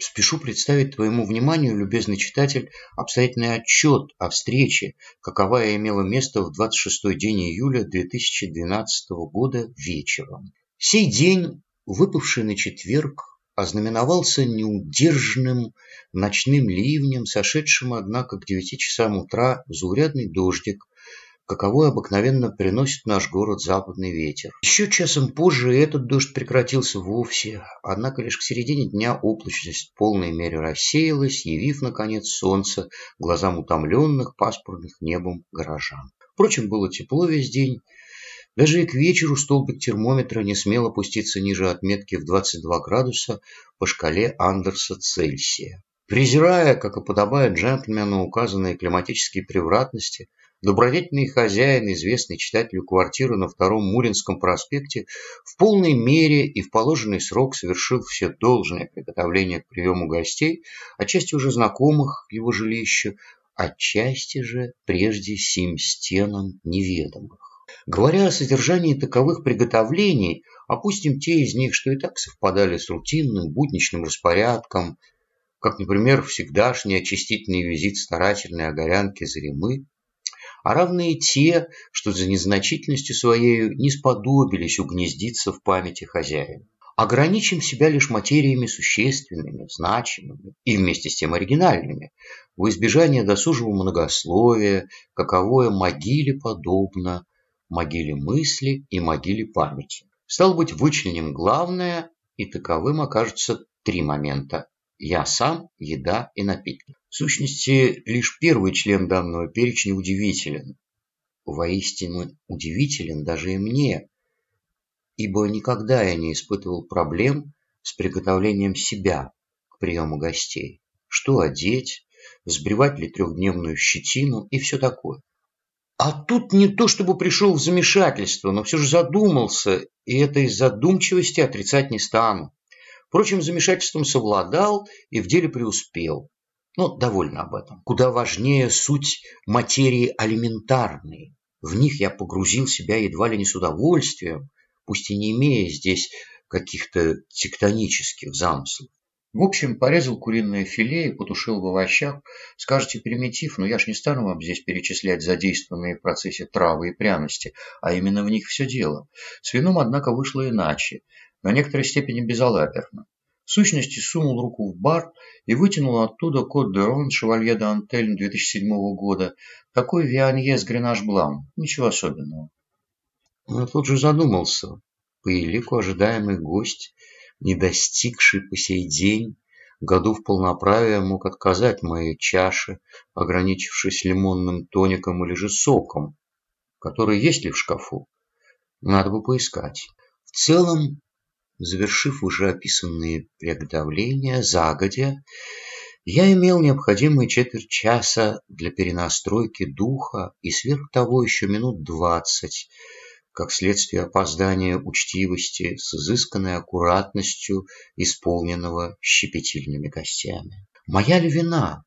Спешу представить твоему вниманию, любезный читатель, обстоятельный отчет о встрече, каковая имела место в 26-й день июля 2012 года вечером. Сей день, выпавший на четверг, ознаменовался неудержанным ночным ливнем, сошедшим, однако, к девяти часам утра заурядный дождик, каковой обыкновенно приносит наш город западный ветер. Еще часом позже этот дождь прекратился вовсе, однако лишь к середине дня облачность в полной мере рассеялась, явив, наконец, солнце глазам утомленных пасмурных небом горожан. Впрочем, было тепло весь день, даже и к вечеру столбик термометра не смел опуститься ниже отметки в 22 градуса по шкале Андерса Цельсия. Презирая, как и подобает джентльмену, указанные климатические превратности, добродетельный хозяин, известный читателю квартиры на втором Муринском проспекте, в полной мере и в положенный срок совершил все должное приготовление к приему гостей, отчасти уже знакомых его жилищу, отчасти же прежде сим стенам неведомых. Говоря о содержании таковых приготовлений, опустим те из них, что и так совпадали с рутинным будничным распорядком, как, например, всегдашний очистительный визит старательной огорянки Заремы, а равные те, что за незначительностью своей не сподобились угнездиться в памяти хозяина. Ограничим себя лишь материями существенными, значимыми и вместе с тем оригинальными, в избежание досужего многословия, каковое могиле подобно, могиле мысли и могиле памяти. Стало быть, вычленим главное, и таковым окажутся три момента. Я сам, еда и напитки. В сущности, лишь первый член данного перечня удивителен. Воистину удивителен даже и мне, ибо никогда я не испытывал проблем с приготовлением себя к приему гостей. Что одеть, сбривать ли трехдневную щетину и все такое. А тут не то чтобы пришел в замешательство, но все же задумался, и этой задумчивости отрицать не стану. Впрочем, замешательством совладал и в деле преуспел. Но довольно об этом. Куда важнее суть материи алиментарной. В них я погрузил себя едва ли не с удовольствием, пусть и не имея здесь каких-то тектонических замыслов. В общем, порезал куриное филе и потушил в овощах. Скажете, примитив, но я ж не стану вам здесь перечислять задействованные в процессе травы и пряности, а именно в них все дело. С вином, однако, вышло иначе, на некоторой степени безалаберно. В сущности, сунул руку в бар и вытянул оттуда код де Рон Шевалье де Антельн 2007 года. Такой Вианье с Гренаж Блам. Ничего особенного. Но тут же задумался. По елику ожидаемый гость не достигший по сей день году в полноправие мог отказать моей чаше, ограничившись лимонным тоником или же соком, который есть ли в шкафу. Надо бы поискать. В целом, завершив уже описанные приготовления загодя, я имел необходимые четверть часа для перенастройки духа и сверх того еще минут двадцать как следствие опоздания учтивости с изысканной аккуратностью, исполненного щепетильными гостями. Моя ли вина,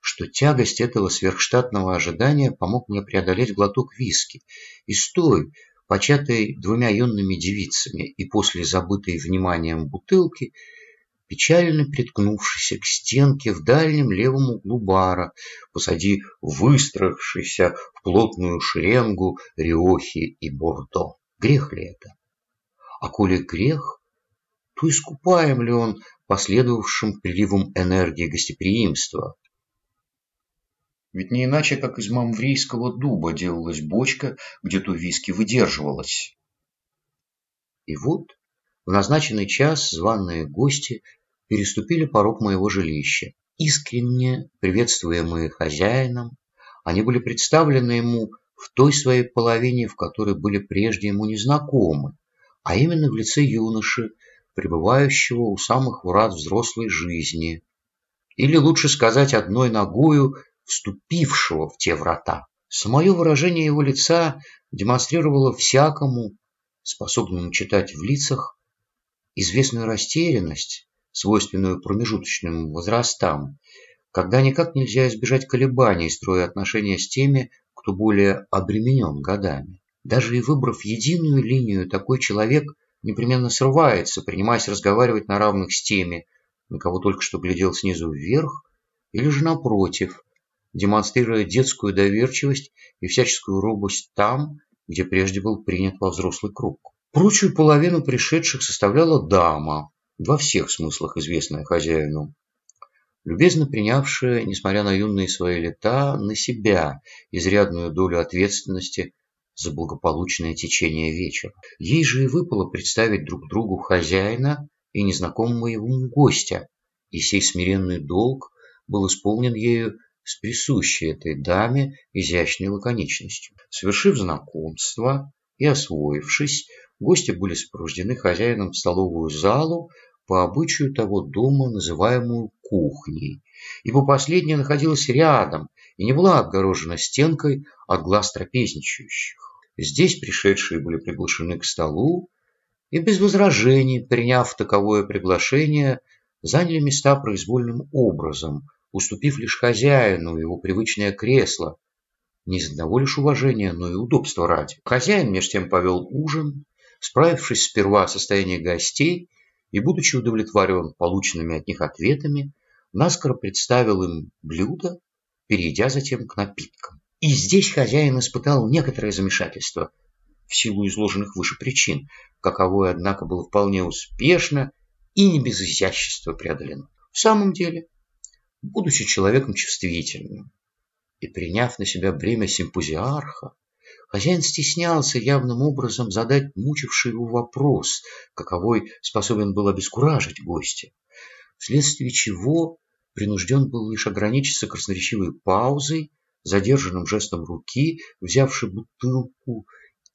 что тягость этого сверхштатного ожидания помог мне преодолеть глоток виски, и стой, початой двумя юными девицами и после забытой вниманием бутылки, печально приткнувшийся к стенке в дальнем левом углу бара, посади выстроившийся в плотную шеренгу Риохи и Бордо. Грех ли это? А коли грех, то искупаем ли он последовавшим приливом энергии гостеприимства? Ведь не иначе, как из мамврийского дуба делалась бочка, где то виски выдерживалось. И вот в назначенный час званые гости переступили порог моего жилища. Искренне приветствуемые хозяином, они были представлены ему в той своей половине, в которой были прежде ему незнакомы, а именно в лице юноши, пребывающего у самых врат взрослой жизни, или лучше сказать одной ногою, вступившего в те врата. Самое выражение его лица демонстрировало всякому, способному читать в лицах, известную растерянность, свойственную промежуточным возрастам, когда никак нельзя избежать колебаний, строя отношения с теми, кто более обременен годами. Даже и выбрав единую линию, такой человек непременно срывается, принимаясь разговаривать на равных с теми, на кого только что глядел снизу вверх, или же напротив, демонстрируя детскую доверчивость и всяческую робость там, где прежде был принят во взрослый круг. Прочую половину пришедших составляла дама, во всех смыслах известная хозяину, любезно принявшая, несмотря на юные свои лета, на себя изрядную долю ответственности за благополучное течение вечера. Ей же и выпало представить друг другу хозяина и незнакомого ему гостя, и сей смиренный долг был исполнен ею с присущей этой даме изящной лаконичностью. Совершив знакомство и освоившись, гости были сопровождены хозяином в столовую залу, по обычаю того дома, называемую кухней, ибо последняя находилась рядом и не была отгорожена стенкой от глаз трапезничающих. Здесь пришедшие были приглашены к столу и без возражений, приняв таковое приглашение, заняли места произвольным образом, уступив лишь хозяину его привычное кресло, не из одного лишь уважения, но и удобства ради. Хозяин меж тем повел ужин, справившись сперва о состоянии гостей и, будучи удовлетворен полученными от них ответами, наскоро представил им блюдо, перейдя затем к напиткам. И здесь хозяин испытал некоторое замешательство в силу изложенных выше причин, каковое, однако, было вполне успешно и не без изящества преодолено. В самом деле, будучи человеком чувствительным и приняв на себя бремя симпозиарха, Хозяин стеснялся явным образом задать мучивший его вопрос, каковой способен был обескуражить гостя, вследствие чего принужден был лишь ограничиться красноречивой паузой, задержанным жестом руки, взявшей бутылку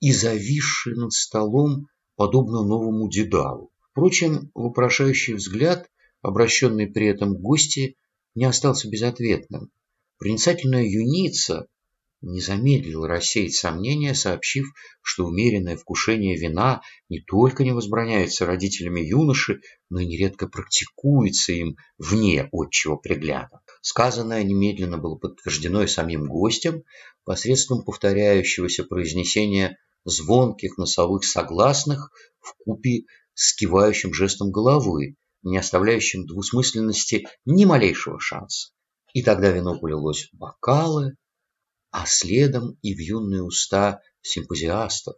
и зависшей над столом, подобно новому дедалу. Впрочем, вопрошающий взгляд, обращенный при этом к гости, не остался безответным. Проницательная юница, не замедлил рассеять сомнения, сообщив, что умеренное вкушение вина не только не возбраняется родителями юноши, но и нередко практикуется им вне отчего пригляда. Сказанное немедленно было подтверждено и самим гостем посредством повторяющегося произнесения звонких носовых согласных в купе с кивающим жестом головы, не оставляющим двусмысленности ни малейшего шанса. И тогда вино полилось в бокалы, а следом и в юные уста симпозиастов.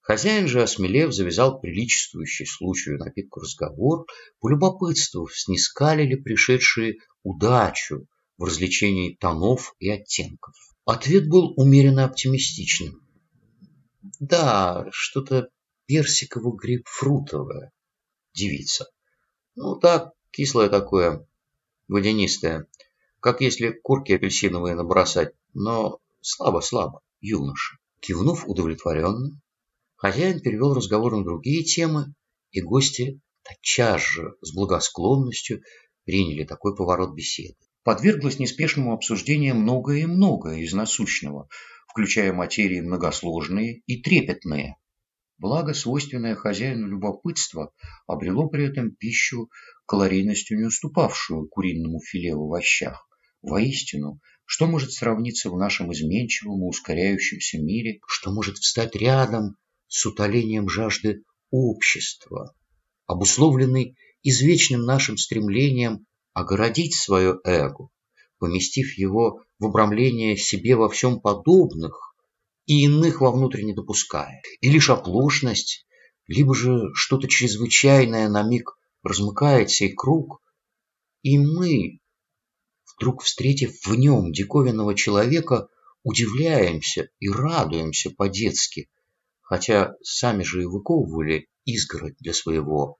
Хозяин же, осмелев, завязал приличествующий случаю напитку разговор, полюбопытствовав, снискали ли пришедшие удачу в развлечении тонов и оттенков. Ответ был умеренно оптимистичным. Да, что-то персиково-грейпфрутовое, девица. Ну так, кислое такое, водянистое, как если корки апельсиновые набросать но слабо-слабо, юноша. Кивнув удовлетворенно, хозяин перевел разговор на другие темы, и гости тотчас же с благосклонностью приняли такой поворот беседы. Подверглось неспешному обсуждению многое и многое из насущного, включая материи многосложные и трепетные. Благо, свойственное хозяину любопытство обрело при этом пищу калорийностью не уступавшую куриному филе в овощах. Воистину, что может сравниться в нашем изменчивом и ускоряющемся мире? Что может встать рядом с утолением жажды общества, обусловленной извечным нашим стремлением огородить свое эго, поместив его в обрамление себе во всем подобных и иных вовнутрь не допуская. И лишь оплошность, либо же что-то чрезвычайное на миг размыкает сей круг, и мы, вдруг встретив в нем диковинного человека, удивляемся и радуемся по-детски, хотя сами же и выковывали изгородь для своего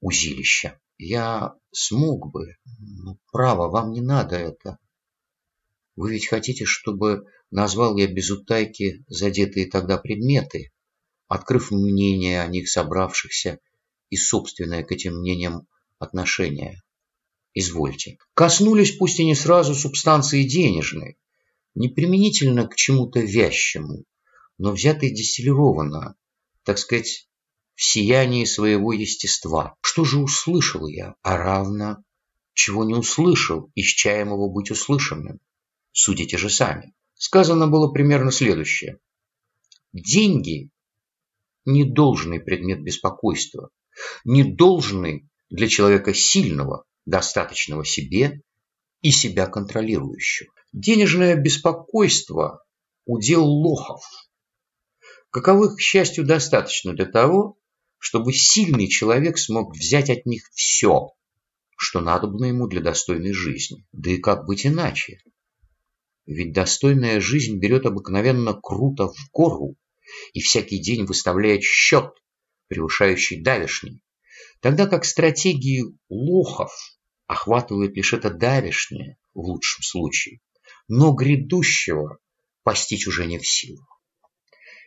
узилища. Я смог бы, но право, вам не надо это. Вы ведь хотите, чтобы назвал я без утайки задетые тогда предметы, открыв мнение о них собравшихся и собственное к этим мнениям отношение. Извольте. Коснулись, пусть и не сразу, субстанции денежной, не применительно к чему-то вязчему, но взято и дистиллировано, так сказать, в сиянии своего естества. Что же услышал я, а равно, чего не услышал, исчаемого быть услышанным? Судите же сами. Сказано было примерно следующее. Деньги – не должный предмет беспокойства, не должный для человека сильного, достаточного себе и себя контролирующего. Денежное беспокойство – удел лохов, каковых, к счастью, достаточно для того, чтобы сильный человек смог взять от них все, что надобно ему для достойной жизни. Да и как быть иначе? Ведь достойная жизнь берет обыкновенно круто в гору и всякий день выставляет счет, превышающий давешний, тогда как стратегии лохов охватывают лишь это давешнее в лучшем случае, но грядущего постичь уже не в силах.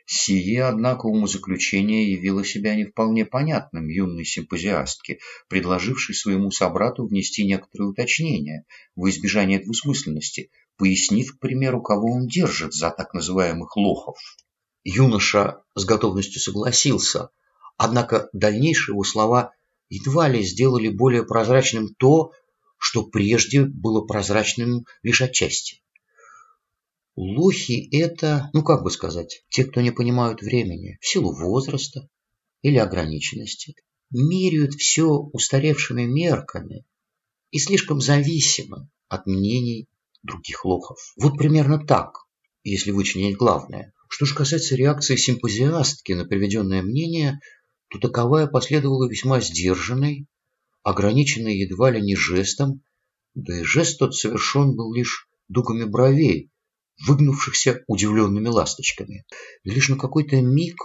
Сие, однако, умозаключение явило себя не вполне понятным юной симпозиастке, предложившей своему собрату внести некоторые уточнения в избежание двусмысленности, пояснив, к примеру, кого он держит за так называемых лохов. Юноша с готовностью согласился, однако дальнейшие его слова едва ли сделали более прозрачным то, что прежде было прозрачным лишь отчасти. Лохи – это, ну как бы сказать, те, кто не понимают времени в силу возраста или ограниченности, меряют все устаревшими мерками и слишком зависимы от мнений других лохов. Вот примерно так, если вычленить главное. Что же касается реакции симпозиастки на приведенное мнение, то таковая последовала весьма сдержанной, ограниченной едва ли не жестом, да и жест тот совершен был лишь дугами бровей, выгнувшихся удивленными ласточками. И лишь на какой-то миг,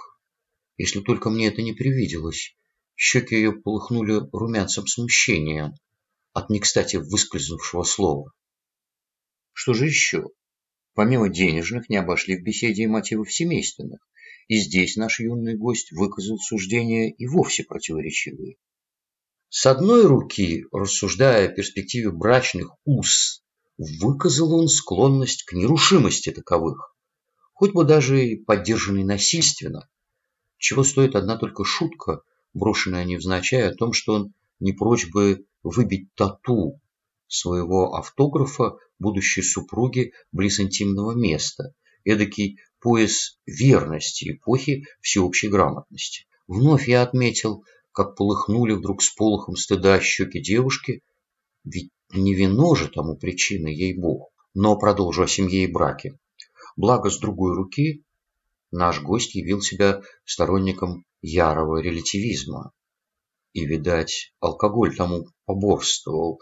если только мне это не привиделось, щеки ее полыхнули румянцем смущения от не кстати выскользнувшего слова. Что же еще? Помимо денежных, не обошли в беседе и мотивов семейственных, и здесь наш юный гость выказал суждения и вовсе противоречивые. С одной руки, рассуждая о перспективе брачных уз выказал он склонность к нерушимости таковых, хоть бы даже и поддержанной насильственно, чего стоит одна только шутка, брошенная невзначай о том, что он не прочь бы выбить тату своего автографа будущей супруги близ интимного места, эдакий пояс верности эпохи всеобщей грамотности. Вновь я отметил, как полыхнули вдруг с полохом стыда щеки девушки, ведь не вино же тому причина, ей-богу. Но продолжу о семье и браке. Благо, с другой руки, наш гость явил себя сторонником ярого релятивизма. И, видать, алкоголь тому поборствовал,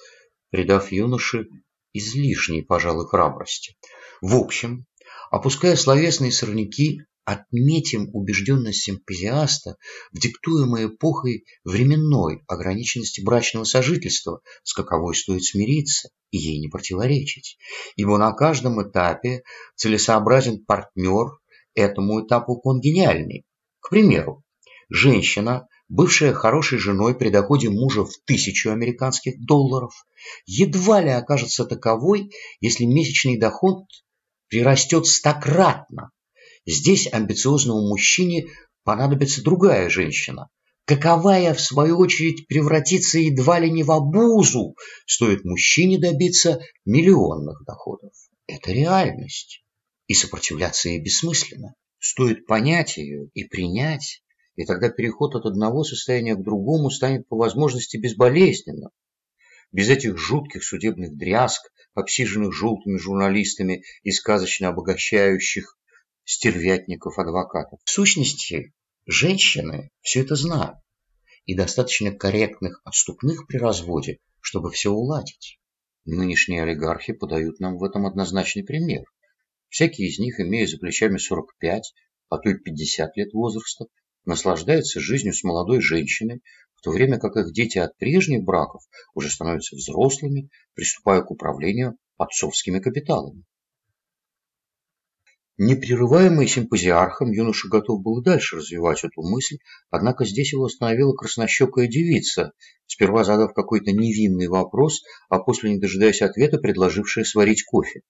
придав юноше излишней, пожалуй, храбрости. В общем, опуская словесные сорняки, Отметим убежденность симпозиаста в диктуемой эпохой временной ограниченности брачного сожительства, с каковой стоит смириться и ей не противоречить, ибо на каждом этапе целесообразен партнер этому этапу конгениальный. К примеру, женщина, бывшая хорошей женой при доходе мужа в тысячу американских долларов, едва ли окажется таковой, если месячный доход прирастет стократно Здесь амбициозному мужчине понадобится другая женщина, каковая, в свою очередь, превратится едва ли не в обузу, стоит мужчине добиться миллионных доходов. Это реальность, и сопротивляться ей бессмысленно. Стоит понять ее и принять, и тогда переход от одного состояния к другому станет по возможности безболезненным. Без этих жутких судебных дрязг, обсиженных желтыми журналистами и сказочно обогащающих стервятников-адвокатов. В сущности, женщины все это знают и достаточно корректных отступных при разводе, чтобы все уладить. Нынешние олигархи подают нам в этом однозначный пример. Всякий из них, имея за плечами 45, а то и 50 лет возраста, наслаждается жизнью с молодой женщиной, в то время как их дети от прежних браков уже становятся взрослыми, приступая к управлению отцовскими капиталами. Непрерываемый симпозиархом, юноша готов был и дальше развивать эту мысль, однако здесь его остановила краснощекая девица, сперва задав какой-то невинный вопрос, а после, не дожидаясь ответа, предложившая сварить кофе.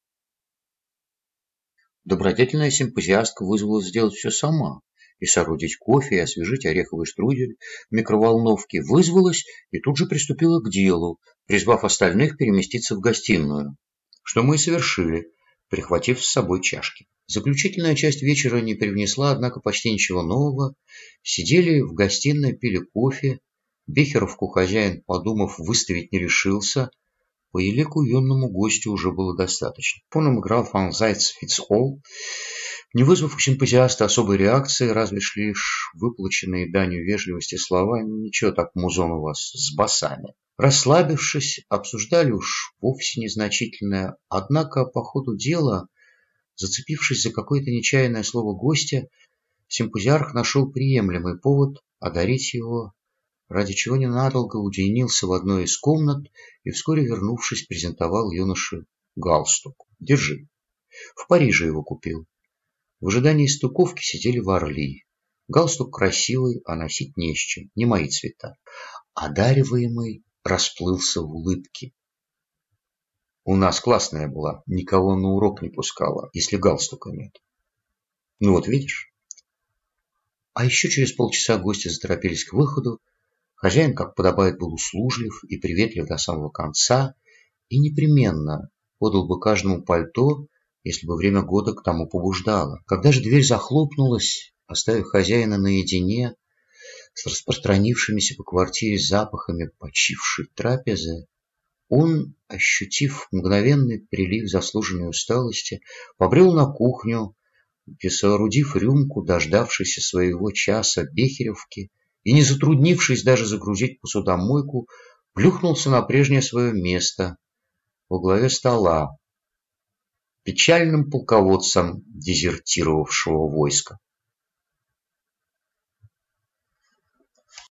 Добродетельная симпозиастка вызвалась сделать все сама, и соорудить кофе, и освежить ореховый штрудель в микроволновке, вызвалась и тут же приступила к делу, призвав остальных переместиться в гостиную, что мы и совершили, прихватив с собой чашки. Заключительная часть вечера не привнесла, однако, почти ничего нового. Сидели в гостиной, пили кофе, Бехеровку хозяин, подумав, выставить не решился. По Елеку юному гостю уже было достаточно. Он играл фан Зайц Фицхолл, не вызвав у симпозиаста особой реакции, разве лишь выплаченные данью вежливости слова «Ничего так, музон у вас с басами». Расслабившись, обсуждали уж вовсе незначительное, однако по ходу дела, зацепившись за какое-то нечаянное слово гостя, симпозиарх нашел приемлемый повод одарить его ради чего ненадолго уединился в одной из комнат и вскоре, вернувшись, презентовал юноше галстук. «Держи. В Париже его купил. В ожидании стыковки сидели в Орли. Галстук красивый, а носить не с чем, не мои цвета. Одариваемый расплылся в улыбке. У нас классная была, никого на урок не пускала, если галстука нет. Ну вот видишь? А еще через полчаса гости заторопились к выходу, Хозяин, как подобает, был услужлив и приветлив до самого конца и непременно подал бы каждому пальто, если бы время года к тому побуждало. Когда же дверь захлопнулась, оставив хозяина наедине с распространившимися по квартире запахами почившей трапезы, он, ощутив мгновенный прилив заслуженной усталости, побрел на кухню, где, соорудив рюмку, дождавшийся своего часа Бехеревки, и, не затруднившись даже загрузить посудомойку, плюхнулся на прежнее свое место во главе стола, печальным полководцем дезертировавшего войска.